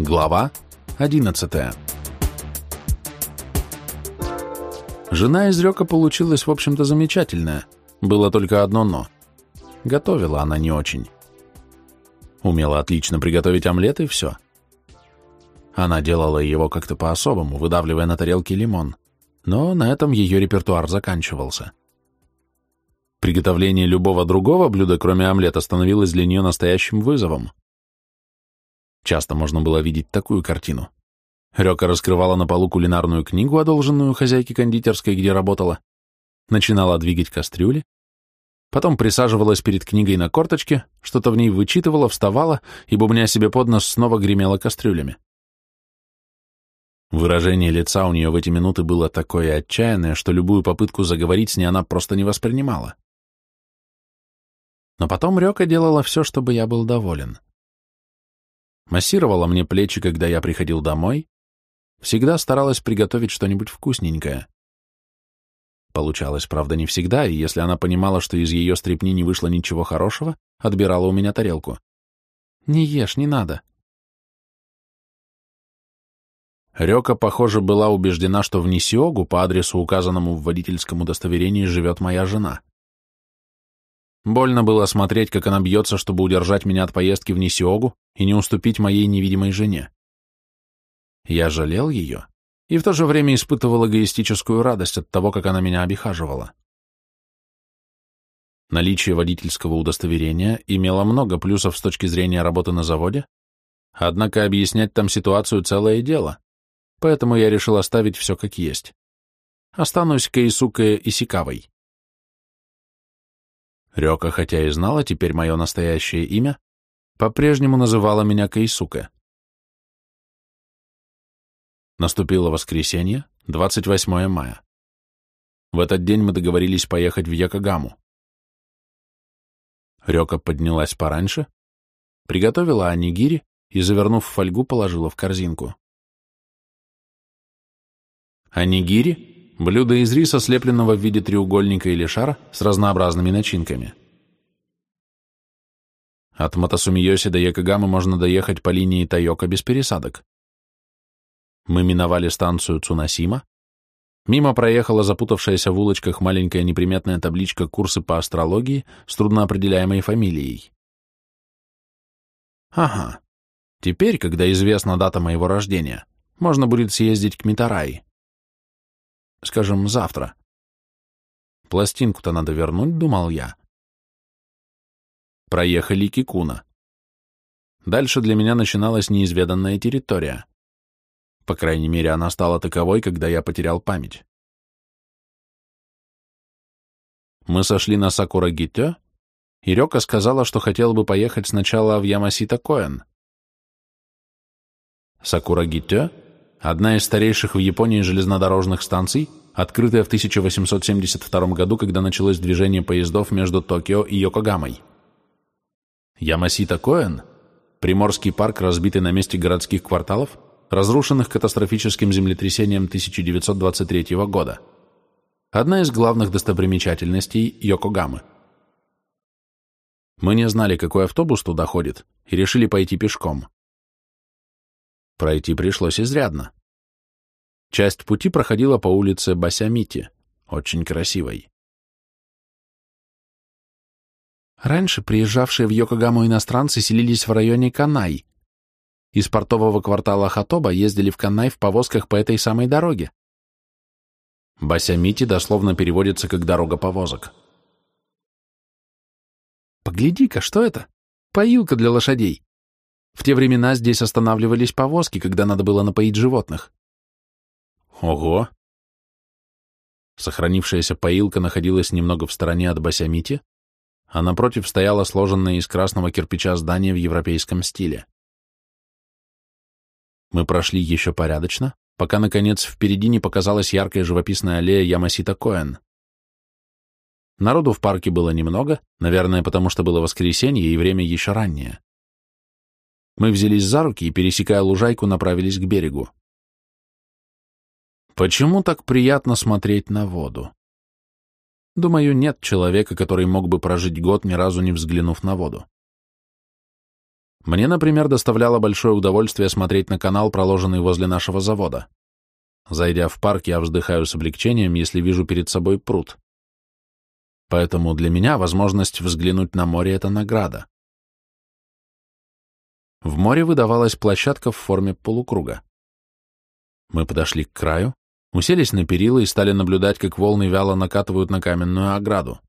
Глава 11 Жена из Рёка получилась, в общем-то, замечательная. Было только одно «но». Готовила она не очень. Умела отлично приготовить омлет и все. Она делала его как-то по-особому, выдавливая на тарелке лимон. Но на этом ее репертуар заканчивался. Приготовление любого другого блюда, кроме омлета, становилось для нее настоящим вызовом. Часто можно было видеть такую картину. Рёка раскрывала на полу кулинарную книгу, одолженную хозяйке кондитерской, где работала, начинала двигать кастрюли, потом присаживалась перед книгой на корточке, что-то в ней вычитывала, вставала и, бубня себе под нос, снова гремела кастрюлями. Выражение лица у нее в эти минуты было такое отчаянное, что любую попытку заговорить с ней она просто не воспринимала. Но потом Рёка делала все, чтобы я был доволен массировала мне плечи, когда я приходил домой, всегда старалась приготовить что-нибудь вкусненькое. Получалось, правда, не всегда, и если она понимала, что из ее стрепни не вышло ничего хорошего, отбирала у меня тарелку. «Не ешь, не надо». Рёка, похоже, была убеждена, что в Нисиогу по адресу, указанному в водительском удостоверении, живет моя жена. Больно было смотреть, как она бьется, чтобы удержать меня от поездки в Нисиогу и не уступить моей невидимой жене. Я жалел ее и в то же время испытывал эгоистическую радость от того, как она меня обихаживала. Наличие водительского удостоверения имело много плюсов с точки зрения работы на заводе, однако объяснять там ситуацию целое дело, поэтому я решил оставить все как есть. Останусь Кейсукой Исикавой. Рёка, хотя и знала теперь мое настоящее имя, по-прежнему называла меня Кейсука. Наступило воскресенье, 28 мая. В этот день мы договорились поехать в Якогаму. Рёка поднялась пораньше, приготовила анигири и, завернув в фольгу, положила в корзинку. Анигири Блюдо из риса, слепленного в виде треугольника или шара с разнообразными начинками. От Матасумиоси до Якогамы можно доехать по линии Тайока без пересадок. Мы миновали станцию Цунасима. Мимо проехала запутавшаяся в улочках маленькая неприметная табличка курсы по астрологии с трудноопределяемой фамилией. Ага. Теперь, когда известна дата моего рождения, можно будет съездить к Митараи. Скажем, завтра. Пластинку-то надо вернуть, думал я. Проехали Кикуна. Дальше для меня начиналась неизведанная территория. По крайней мере, она стала таковой, когда я потерял память. Мы сошли на Сакура-Гитё, и Рёка сказала, что хотела бы поехать сначала в Ямасита-Коэн. Сакура-Гитё одна из старейших в Японии железнодорожных станций, открытая в 1872 году, когда началось движение поездов между Токио и Йокогамой. Ямасита Коэн – приморский парк, разбитый на месте городских кварталов, разрушенных катастрофическим землетрясением 1923 года. Одна из главных достопримечательностей Йокогамы. Мы не знали, какой автобус туда ходит, и решили пойти пешком. Пройти пришлось изрядно. Часть пути проходила по улице Басямити, очень красивой. Раньше приезжавшие в Йокогаму иностранцы селились в районе Канай. Из портового квартала Хатоба ездили в Канай в повозках по этой самой дороге. Басямити дословно переводится как «дорога повозок». Погляди-ка, что это? Поилка для лошадей. В те времена здесь останавливались повозки, когда надо было напоить животных. Ого! Сохранившаяся поилка находилась немного в стороне от Басямити, а напротив стояло сложенное из красного кирпича здание в европейском стиле. Мы прошли еще порядочно, пока, наконец, впереди не показалась яркая живописная аллея Ямасита Коэн. Народу в парке было немного, наверное, потому что было воскресенье и время еще раннее. Мы взялись за руки и, пересекая лужайку, направились к берегу. Почему так приятно смотреть на воду? Думаю, нет человека, который мог бы прожить год, ни разу не взглянув на воду. Мне, например, доставляло большое удовольствие смотреть на канал, проложенный возле нашего завода. Зайдя в парк, я вздыхаю с облегчением, если вижу перед собой пруд. Поэтому для меня возможность взглянуть на море — это награда. В море выдавалась площадка в форме полукруга. Мы подошли к краю, уселись на перила и стали наблюдать, как волны вяло накатывают на каменную ограду.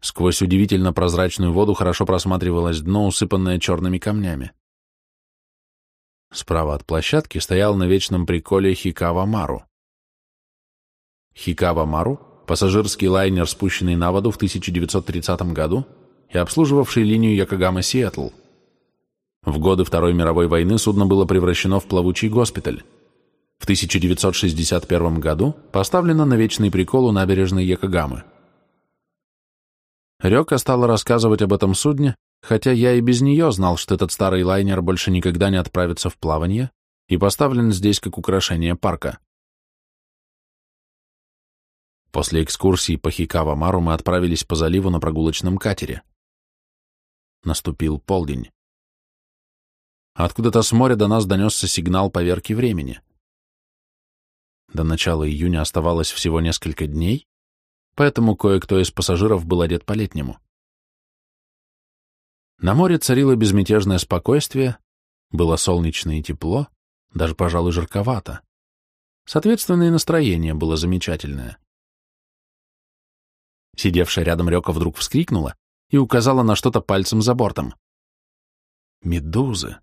Сквозь удивительно прозрачную воду хорошо просматривалось дно, усыпанное черными камнями. Справа от площадки стоял на вечном приколе Хикава Мару. Хикава Мару — пассажирский лайнер, спущенный на воду в 1930 году и обслуживавший линию Якогама-Сиэтл. В годы Второй мировой войны судно было превращено в плавучий госпиталь. В 1961 году поставлено на вечный прикол у набережной Якогамы. Рёка стала рассказывать об этом судне, хотя я и без нее знал, что этот старый лайнер больше никогда не отправится в плавание и поставлен здесь как украшение парка. После экскурсии по Хикава-Мару мы отправились по заливу на прогулочном катере. Наступил полдень. Откуда-то с моря до нас донесся сигнал поверки времени. До начала июня оставалось всего несколько дней, поэтому кое-кто из пассажиров был одет по-летнему. На море царило безмятежное спокойствие, было солнечно и тепло, даже, пожалуй, жарковато. Соответственно, и настроение было замечательное. Сидевшая рядом Рёка вдруг вскрикнула и указала на что-то пальцем за бортом. Медузы.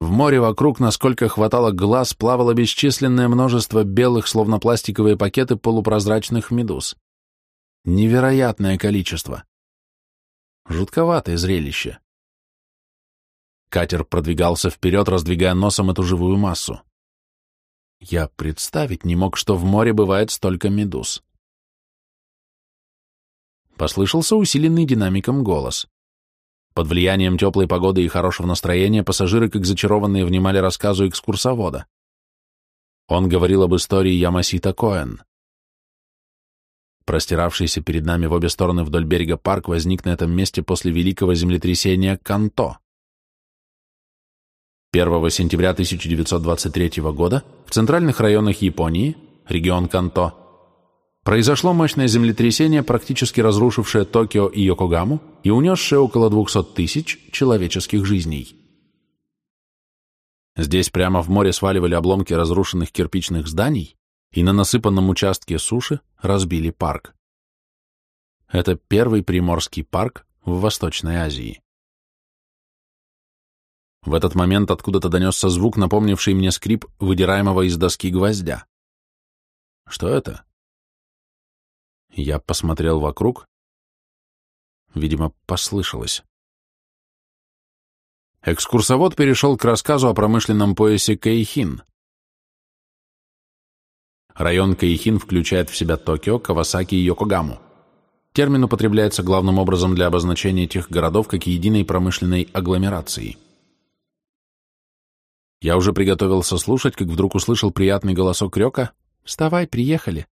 В море вокруг, насколько хватало глаз, плавало бесчисленное множество белых, словно пластиковые пакеты полупрозрачных медуз. Невероятное количество. Жутковатое зрелище. Катер продвигался вперед, раздвигая носом эту живую массу. Я представить не мог, что в море бывает столько медуз. Послышался усиленный динамиком голос. Под влиянием теплой погоды и хорошего настроения пассажиры, как зачарованные, внимали рассказу экскурсовода. Он говорил об истории Ямасита Коэн. Простиравшийся перед нами в обе стороны вдоль берега парк возник на этом месте после великого землетрясения Канто. 1 сентября 1923 года в центральных районах Японии, регион Канто, Произошло мощное землетрясение, практически разрушившее Токио и Йокогаму и унесшее около 200 тысяч человеческих жизней. Здесь прямо в море сваливали обломки разрушенных кирпичных зданий и на насыпанном участке суши разбили парк. Это первый приморский парк в Восточной Азии. В этот момент откуда-то донесся звук, напомнивший мне скрип выдираемого из доски гвоздя. Что это? Я посмотрел вокруг. Видимо, послышалось. Экскурсовод перешел к рассказу о промышленном поясе Кайхин. Район Кайхин включает в себя Токио, Кавасаки и Йокогаму. Термин употребляется главным образом для обозначения этих городов как единой промышленной агломерации. Я уже приготовился слушать, как вдруг услышал приятный голосок Рёка «Вставай, приехали».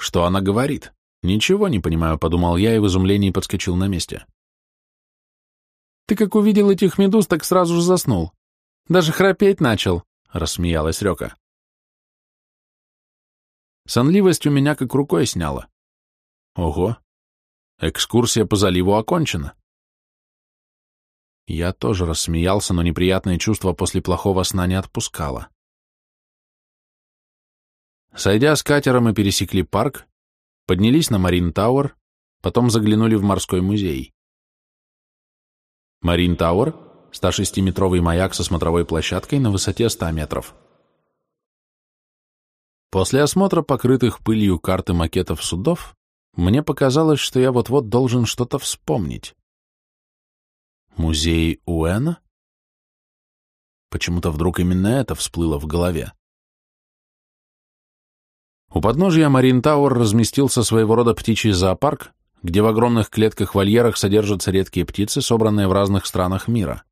Что она говорит? Ничего не понимаю, подумал я и в изумлении подскочил на месте. Ты как увидел этих медуз, так сразу же заснул. Даже храпеть начал, рассмеялась Рёка. Сонливость у меня как рукой сняла. Ого, экскурсия по заливу окончена. Я тоже рассмеялся, но неприятное чувство после плохого сна не отпускало. Сойдя с катера, мы пересекли парк, поднялись на Марин Тауэр, потом заглянули в морской музей. Марин Тауэр — 106-метровый маяк со смотровой площадкой на высоте 100 метров. После осмотра покрытых пылью карты макетов судов, мне показалось, что я вот-вот должен что-то вспомнить. Музей Уэна? Почему-то вдруг именно это всплыло в голове. У подножия Марин Тауэр разместился своего рода птичий зоопарк, где в огромных клетках-вольерах содержатся редкие птицы, собранные в разных странах мира.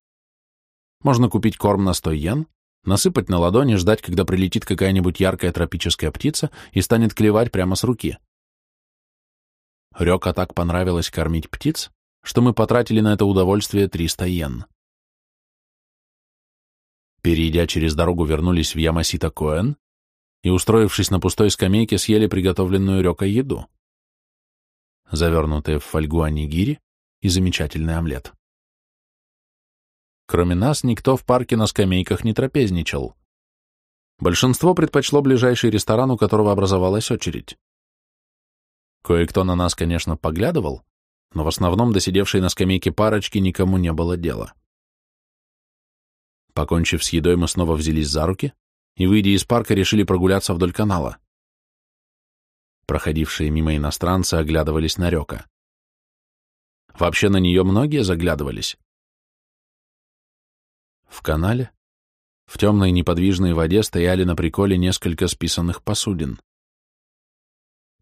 Можно купить корм на 100 йен, насыпать на ладони, ждать, когда прилетит какая-нибудь яркая тропическая птица и станет клевать прямо с руки. Рёка так понравилось кормить птиц, что мы потратили на это удовольствие 300 йен. Перейдя через дорогу, вернулись в Ямасита Коэн и, устроившись на пустой скамейке, съели приготовленную Рёка еду. Завернутые в фольгу анигири и замечательный омлет. Кроме нас, никто в парке на скамейках не трапезничал. Большинство предпочло ближайший ресторан, у которого образовалась очередь. Кое-кто на нас, конечно, поглядывал, но в основном досидевшие на скамейке парочки никому не было дела. Покончив с едой, мы снова взялись за руки и, выйдя из парка, решили прогуляться вдоль канала. Проходившие мимо иностранцы оглядывались на река. Вообще на нее многие заглядывались. В канале, в темной неподвижной воде стояли на приколе несколько списанных посудин.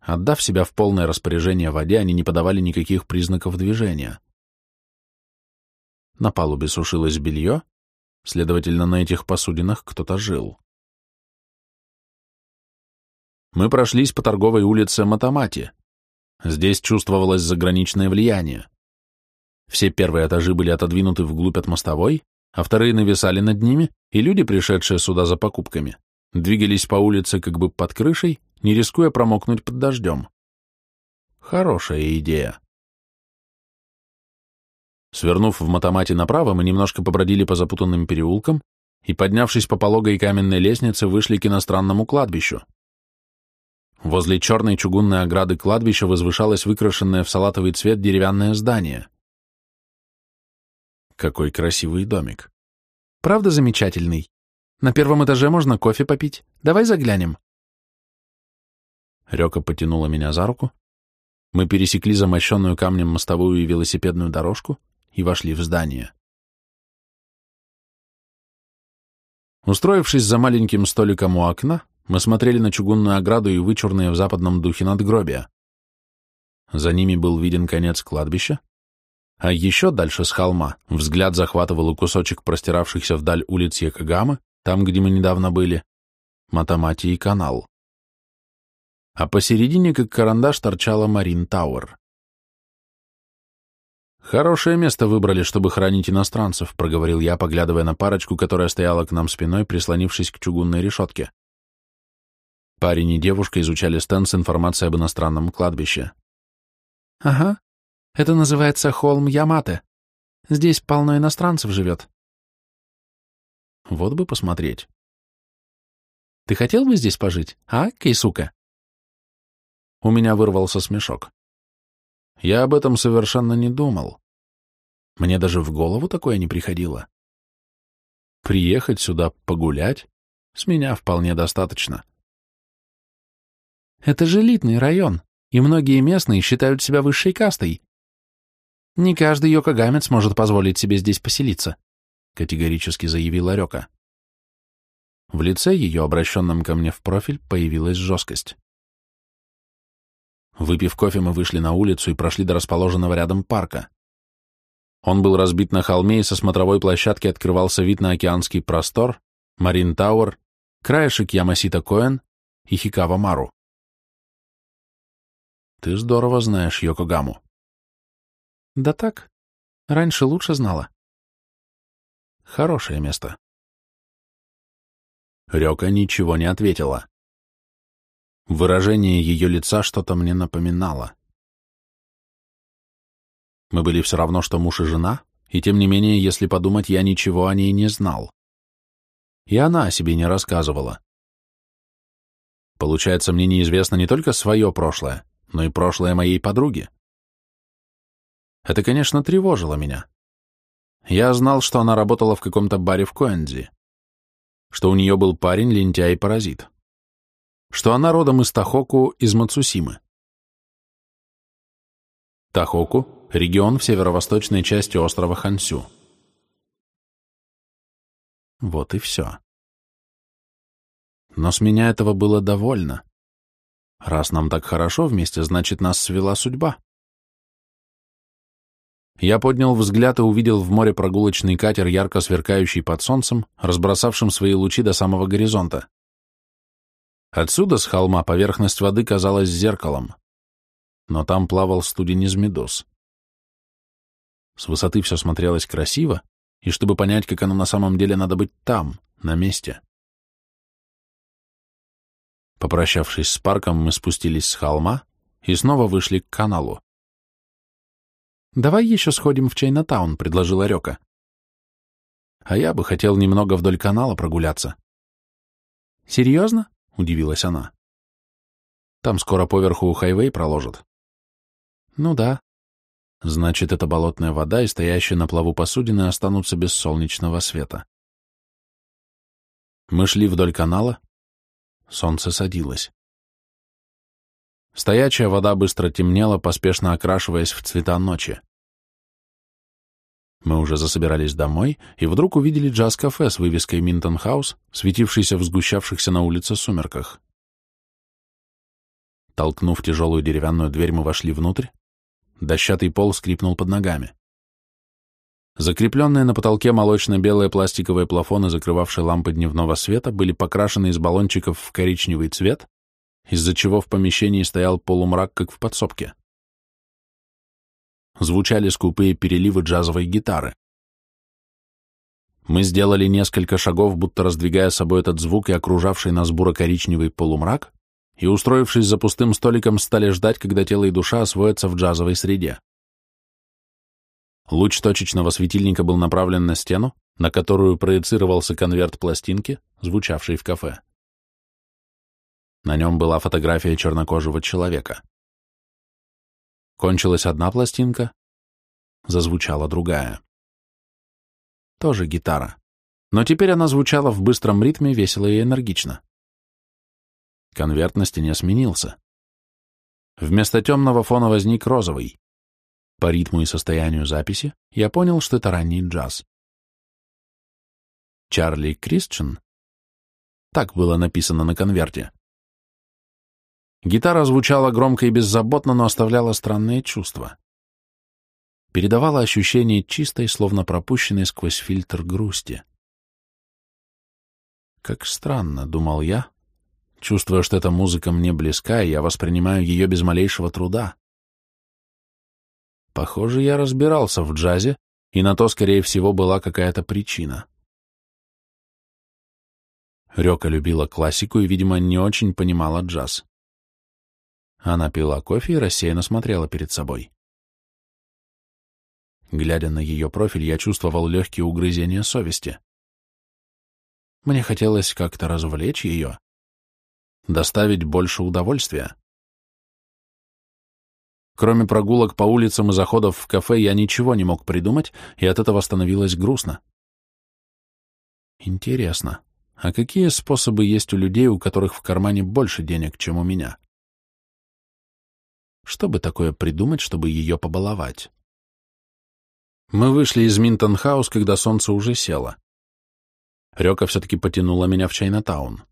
Отдав себя в полное распоряжение воде, они не подавали никаких признаков движения. На палубе сушилось белье, следовательно, на этих посудинах кто-то жил. Мы прошлись по торговой улице Матамати. Здесь чувствовалось заграничное влияние. Все первые этажи были отодвинуты вглубь от мостовой, а вторые нависали над ними, и люди, пришедшие сюда за покупками, двигались по улице как бы под крышей, не рискуя промокнуть под дождем. Хорошая идея. Свернув в Матамате направо, мы немножко побродили по запутанным переулкам и, поднявшись по пологой каменной лестнице, вышли к иностранному кладбищу. Возле черной чугунной ограды кладбища возвышалось выкрашенное в салатовый цвет деревянное здание. Какой красивый домик. Правда замечательный? На первом этаже можно кофе попить. Давай заглянем. Река потянула меня за руку. Мы пересекли замощенную камнем мостовую и велосипедную дорожку и вошли в здание. Устроившись за маленьким столиком у окна, мы смотрели на чугунную ограду и вычурные в западном духе надгробия. За ними был виден конец кладбища, а еще дальше с холма взгляд захватывал и кусочек простиравшихся вдаль улиц Якогамы, там, где мы недавно были, Матамати и канал. А посередине, как карандаш, торчала Марин Тауэр. «Хорошее место выбрали, чтобы хранить иностранцев», — проговорил я, поглядывая на парочку, которая стояла к нам спиной, прислонившись к чугунной решетке. Парень и девушка изучали стенд с информацией об иностранном кладбище. «Ага, это называется холм Ямате. Здесь полно иностранцев живет». «Вот бы посмотреть». «Ты хотел бы здесь пожить, а, Кейсука?» У меня вырвался смешок. Я об этом совершенно не думал. Мне даже в голову такое не приходило. Приехать сюда погулять с меня вполне достаточно. Это же элитный район, и многие местные считают себя высшей кастой. Не каждый йокогамец может позволить себе здесь поселиться, категорически заявила Рёка. В лице ее, обращенном ко мне в профиль, появилась жесткость. Выпив кофе, мы вышли на улицу и прошли до расположенного рядом парка. Он был разбит на холме, и со смотровой площадки открывался вид на океанский простор, Марин Тауэр, краешек Ямасита Коэн и Хикава Мару. Ты здорово знаешь Йокогаму. Да так. Раньше лучше знала. Хорошее место. Рёка ничего не ответила. Выражение ее лица что-то мне напоминало. Мы были все равно, что муж и жена, и тем не менее, если подумать, я ничего о ней не знал. И она о себе не рассказывала. Получается, мне неизвестно не только свое прошлое, но и прошлое моей подруги. Это, конечно, тревожило меня. Я знал, что она работала в каком-то баре в Коэнзи, что у нее был парень, лентяй и паразит что она родом из Тахоку, из Мацусимы. Тахоку – регион в северо-восточной части острова Хансю. Вот и все. Но с меня этого было довольно. Раз нам так хорошо вместе, значит, нас свела судьба. Я поднял взгляд и увидел в море прогулочный катер, ярко сверкающий под солнцем, разбросавшим свои лучи до самого горизонта. Отсюда, с холма, поверхность воды казалась зеркалом, но там плавал студень из медуз. С высоты все смотрелось красиво, и чтобы понять, как оно на самом деле, надо быть там, на месте. Попрощавшись с парком, мы спустились с холма и снова вышли к каналу. «Давай еще сходим в Чайнатаун», — предложила Река. «А я бы хотел немного вдоль канала прогуляться». «Серьезно?» — удивилась она. «Там скоро поверху хайвей проложат». «Ну да», Значит, эта болотная вода и стоящие на плаву посудины останутся без солнечного света. Мы шли вдоль канала. Солнце садилось. Стоячая вода быстро темнела, поспешно окрашиваясь в цвета ночи. Мы уже засобирались домой, и вдруг увидели джаз-кафе с вывеской «Минтон Хаус», светившийся в сгущавшихся на улице сумерках. Толкнув тяжелую деревянную дверь, мы вошли внутрь, Дощатый пол скрипнул под ногами. Закрепленные на потолке молочно-белые пластиковые плафоны, закрывавшие лампы дневного света, были покрашены из баллончиков в коричневый цвет, из-за чего в помещении стоял полумрак, как в подсобке. Звучали скупые переливы джазовой гитары. Мы сделали несколько шагов, будто раздвигая собой этот звук и окружавший нас буро-коричневый полумрак, и, устроившись за пустым столиком, стали ждать, когда тело и душа освоятся в джазовой среде. Луч точечного светильника был направлен на стену, на которую проецировался конверт пластинки, звучавший в кафе. На нем была фотография чернокожего человека. Кончилась одна пластинка, зазвучала другая. Тоже гитара. Но теперь она звучала в быстром ритме, весело и энергично. Конверт на стене сменился. Вместо темного фона возник розовый. По ритму и состоянию записи я понял, что это ранний джаз. Чарли Кристчен? Так было написано на конверте. Гитара звучала громко и беззаботно, но оставляла странные чувства. Передавала ощущение чистой, словно пропущенной сквозь фильтр грусти. Как странно, думал я, чувствуя, что эта музыка мне близка, и я воспринимаю ее без малейшего труда. Похоже, я разбирался в джазе, и на то, скорее всего, была какая-то причина. Рёка любила классику и, видимо, не очень понимала джаз. Она пила кофе и рассеянно смотрела перед собой. Глядя на ее профиль, я чувствовал легкие угрызения совести. Мне хотелось как-то развлечь ее, доставить больше удовольствия. Кроме прогулок по улицам и заходов в кафе, я ничего не мог придумать, и от этого становилось грустно. Интересно, а какие способы есть у людей, у которых в кармане больше денег, чем у меня? Что бы такое придумать, чтобы ее побаловать? Мы вышли из Минтон-хаус, когда солнце уже село. Река все-таки потянула меня в Чайнатаун.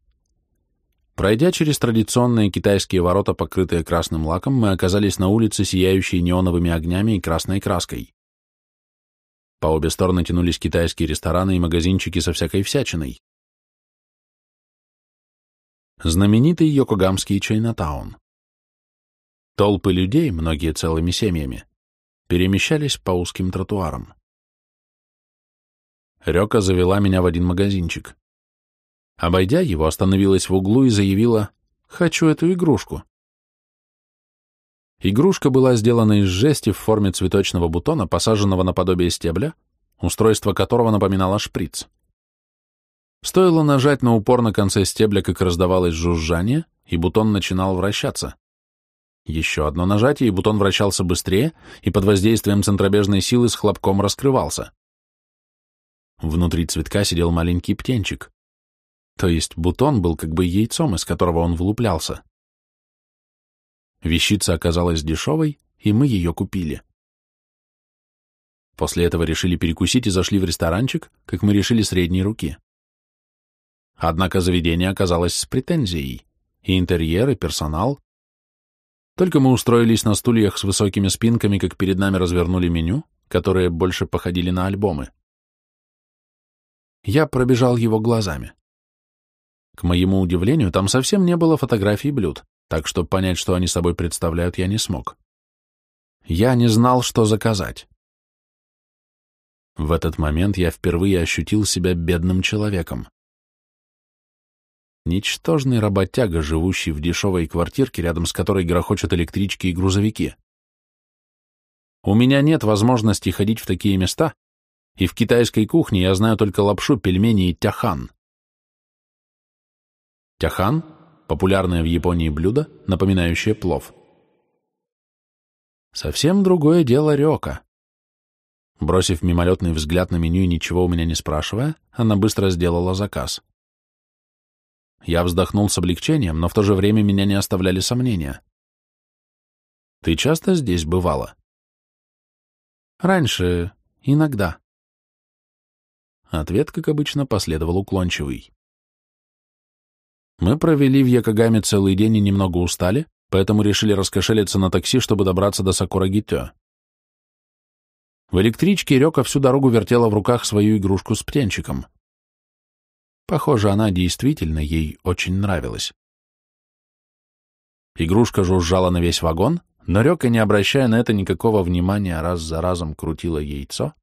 Пройдя через традиционные китайские ворота, покрытые красным лаком, мы оказались на улице, сияющей неоновыми огнями и красной краской. По обе стороны тянулись китайские рестораны и магазинчики со всякой всячиной. Знаменитый Йокогамский Чайнатаун. Толпы людей, многие целыми семьями, перемещались по узким тротуарам. Река завела меня в один магазинчик. Обойдя его, остановилась в углу и заявила «Хочу эту игрушку». Игрушка была сделана из жести в форме цветочного бутона, посаженного наподобие стебля, устройство которого напоминало шприц. Стоило нажать на упор на конце стебля, как раздавалось жужжание, и бутон начинал вращаться. Еще одно нажатие, и бутон вращался быстрее, и под воздействием центробежной силы с хлопком раскрывался. Внутри цветка сидел маленький птенчик. То есть бутон был как бы яйцом, из которого он вылуплялся. Вещица оказалась дешевой, и мы ее купили. После этого решили перекусить и зашли в ресторанчик, как мы решили средней руки. Однако заведение оказалось с претензией. И интерьер, и персонал. Только мы устроились на стульях с высокими спинками, как перед нами развернули меню, которые больше походили на альбомы. Я пробежал его глазами. К моему удивлению, там совсем не было фотографий блюд, так что понять, что они собой представляют, я не смог. Я не знал, что заказать. В этот момент я впервые ощутил себя бедным человеком. Ничтожный работяга, живущий в дешевой квартирке, рядом с которой грохочут электрички и грузовики. У меня нет возможности ходить в такие места, и в китайской кухне я знаю только лапшу, пельмени и тяхан. Тяхан – популярное в Японии блюдо, напоминающее плов. Совсем другое дело рёка. Бросив мимолетный взгляд на меню и ничего у меня не спрашивая, она быстро сделала заказ. Я вздохнул с облегчением, но в то же время меня не оставляли сомнения. «Ты часто здесь бывала?» «Раньше. Иногда». Ответ, как обычно, последовал уклончивый. Мы провели в Якогаме целый день и немного устали, поэтому решили раскошелиться на такси, чтобы добраться до Сакурагитё. В электричке Рёка всю дорогу вертела в руках свою игрушку с птенчиком. Похоже, она действительно ей очень нравилась. Игрушка жужжала на весь вагон, но Рёка, не обращая на это никакого внимания, раз за разом крутила яйцо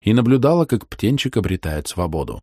и наблюдала, как птенчик обретает свободу.